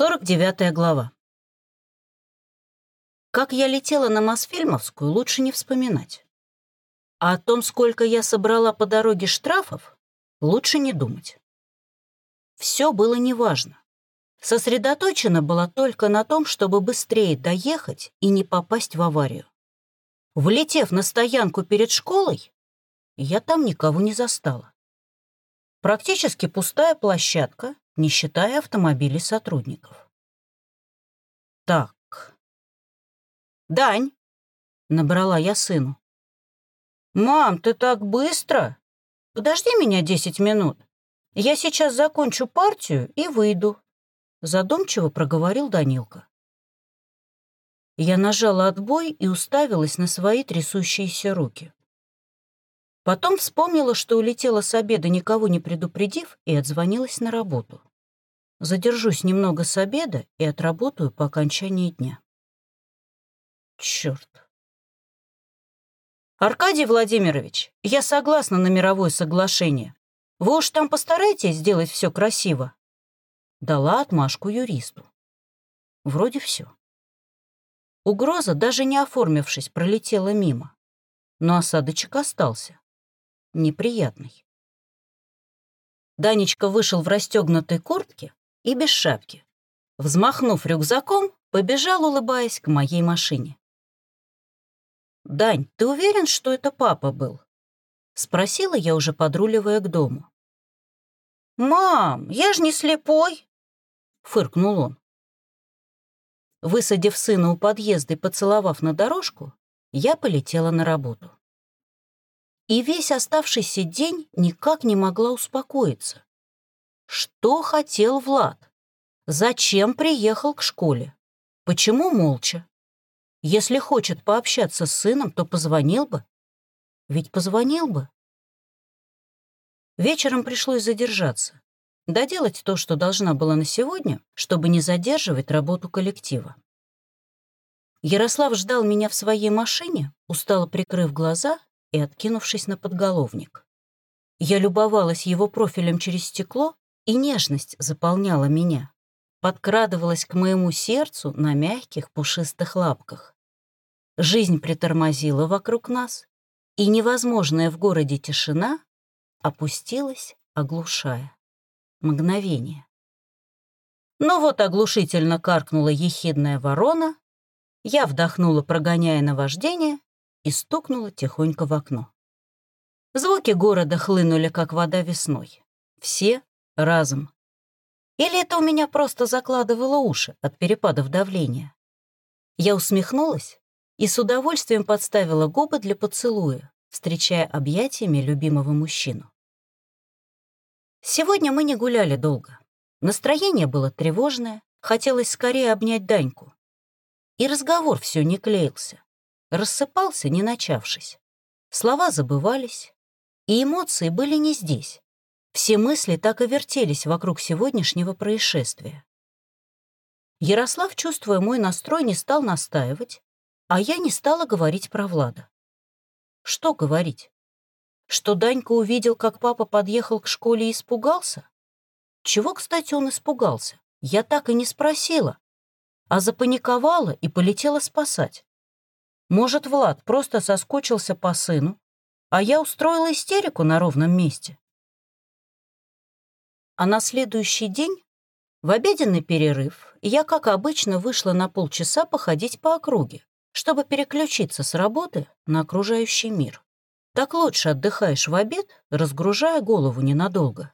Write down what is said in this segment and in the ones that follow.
49 глава. Как я летела на Мосфильмовскую, лучше не вспоминать. А о том, сколько я собрала по дороге штрафов, лучше не думать. Все было неважно. Сосредоточена была только на том, чтобы быстрее доехать и не попасть в аварию. Влетев на стоянку перед школой, я там никого не застала. Практически пустая площадка, не считая автомобилей сотрудников. Так. «Дань!» — набрала я сыну. «Мам, ты так быстро? Подожди меня десять минут. Я сейчас закончу партию и выйду», — задумчиво проговорил Данилка. Я нажала отбой и уставилась на свои трясущиеся руки. Потом вспомнила, что улетела с обеда, никого не предупредив, и отзвонилась на работу. Задержусь немного с обеда и отработаю по окончании дня. Черт. Аркадий Владимирович, я согласна на мировое соглашение. Вы уж там постарайтесь сделать все красиво. Дала отмашку юристу. Вроде все. Угроза, даже не оформившись, пролетела мимо. Но осадочек остался. Неприятный. Данечка вышел в расстегнутой куртке и без шапки. Взмахнув рюкзаком, побежал, улыбаясь, к моей машине. «Дань, ты уверен, что это папа был?» — спросила я, уже подруливая к дому. «Мам, я ж не слепой!» — фыркнул он. Высадив сына у подъезда и поцеловав на дорожку, я полетела на работу. И весь оставшийся день никак не могла успокоиться. Что хотел Влад? Зачем приехал к школе? Почему молча? Если хочет пообщаться с сыном, то позвонил бы. Ведь позвонил бы. Вечером пришлось задержаться. Доделать то, что должна была на сегодня, чтобы не задерживать работу коллектива. Ярослав ждал меня в своей машине, устало прикрыв глаза и откинувшись на подголовник. Я любовалась его профилем через стекло и нежность заполняла меня, подкрадывалась к моему сердцу на мягких пушистых лапках. Жизнь притормозила вокруг нас, и невозможная в городе тишина опустилась, оглушая. Мгновение. Но вот оглушительно каркнула ехидная ворона, я вдохнула, прогоняя наваждение, и стукнула тихонько в окно. Звуки города хлынули, как вода весной. Все разом. Или это у меня просто закладывало уши от перепадов давления? Я усмехнулась и с удовольствием подставила губы для поцелуя, встречая объятиями любимого мужчину. Сегодня мы не гуляли долго. Настроение было тревожное, хотелось скорее обнять Даньку. И разговор все не клеился. Рассыпался, не начавшись. Слова забывались, и эмоции были не здесь. Все мысли так и вертелись вокруг сегодняшнего происшествия. Ярослав, чувствуя мой настрой, не стал настаивать, а я не стала говорить про Влада. Что говорить? Что Данька увидел, как папа подъехал к школе и испугался? Чего, кстати, он испугался? Я так и не спросила, а запаниковала и полетела спасать. Может, Влад просто соскучился по сыну, а я устроила истерику на ровном месте. А на следующий день, в обеденный перерыв, я, как обычно, вышла на полчаса походить по округе, чтобы переключиться с работы на окружающий мир. Так лучше отдыхаешь в обед, разгружая голову ненадолго.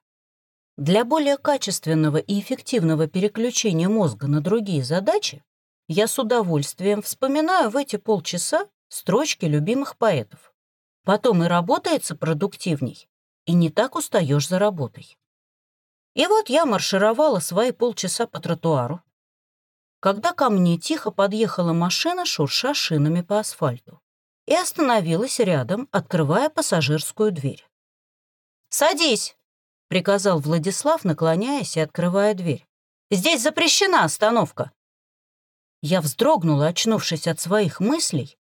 Для более качественного и эффективного переключения мозга на другие задачи я с удовольствием вспоминаю в эти полчаса строчки любимых поэтов. Потом и работается продуктивней, и не так устаешь за работой. И вот я маршировала свои полчаса по тротуару, когда ко мне тихо подъехала машина, шурша шинами по асфальту, и остановилась рядом, открывая пассажирскую дверь. «Садись!» — приказал Владислав, наклоняясь и открывая дверь. «Здесь запрещена остановка!» Я вздрогнула, очнувшись от своих мыслей,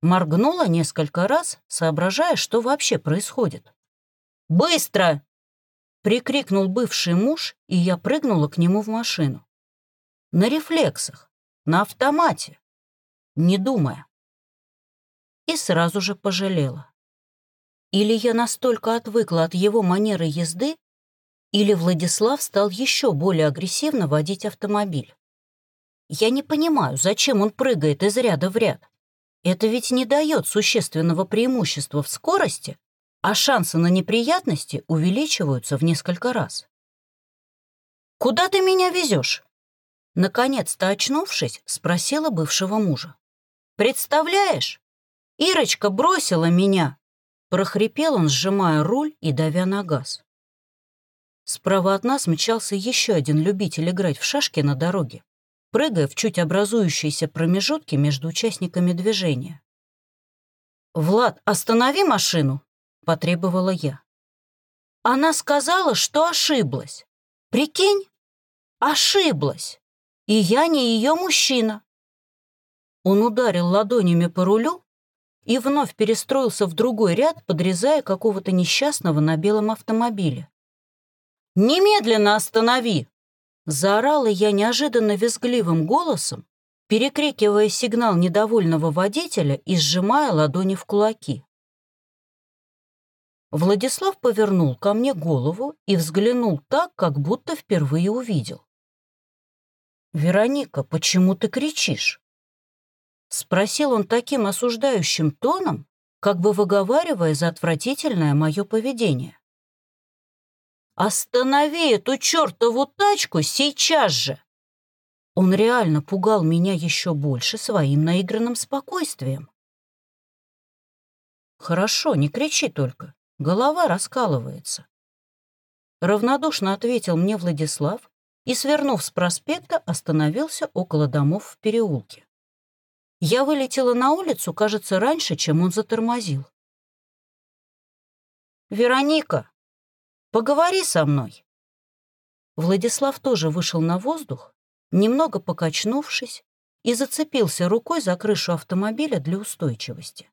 моргнула несколько раз, соображая, что вообще происходит. «Быстро!» Прикрикнул бывший муж, и я прыгнула к нему в машину. На рефлексах, на автомате, не думая. И сразу же пожалела. Или я настолько отвыкла от его манеры езды, или Владислав стал еще более агрессивно водить автомобиль. Я не понимаю, зачем он прыгает из ряда в ряд. Это ведь не дает существенного преимущества в скорости, а шансы на неприятности увеличиваются в несколько раз. «Куда ты меня везешь?» Наконец-то очнувшись, спросила бывшего мужа. «Представляешь, Ирочка бросила меня!» Прохрипел он, сжимая руль и давя на газ. Справа от нас мчался еще один любитель играть в шашки на дороге, прыгая в чуть образующиеся промежутки между участниками движения. «Влад, останови машину!» — потребовала я. Она сказала, что ошиблась. Прикинь, ошиблась. И я не ее мужчина. Он ударил ладонями по рулю и вновь перестроился в другой ряд, подрезая какого-то несчастного на белом автомобиле. «Немедленно останови!» Заорала я неожиданно визгливым голосом, перекрикивая сигнал недовольного водителя и сжимая ладони в кулаки. Владислав повернул ко мне голову и взглянул так, как будто впервые увидел. «Вероника, почему ты кричишь?» Спросил он таким осуждающим тоном, как бы выговаривая за отвратительное мое поведение. «Останови эту чертову тачку сейчас же!» Он реально пугал меня еще больше своим наигранным спокойствием. «Хорошо, не кричи только. Голова раскалывается». Равнодушно ответил мне Владислав и, свернув с проспекта, остановился около домов в переулке. Я вылетела на улицу, кажется, раньше, чем он затормозил. «Вероника, поговори со мной». Владислав тоже вышел на воздух, немного покачнувшись, и зацепился рукой за крышу автомобиля для устойчивости.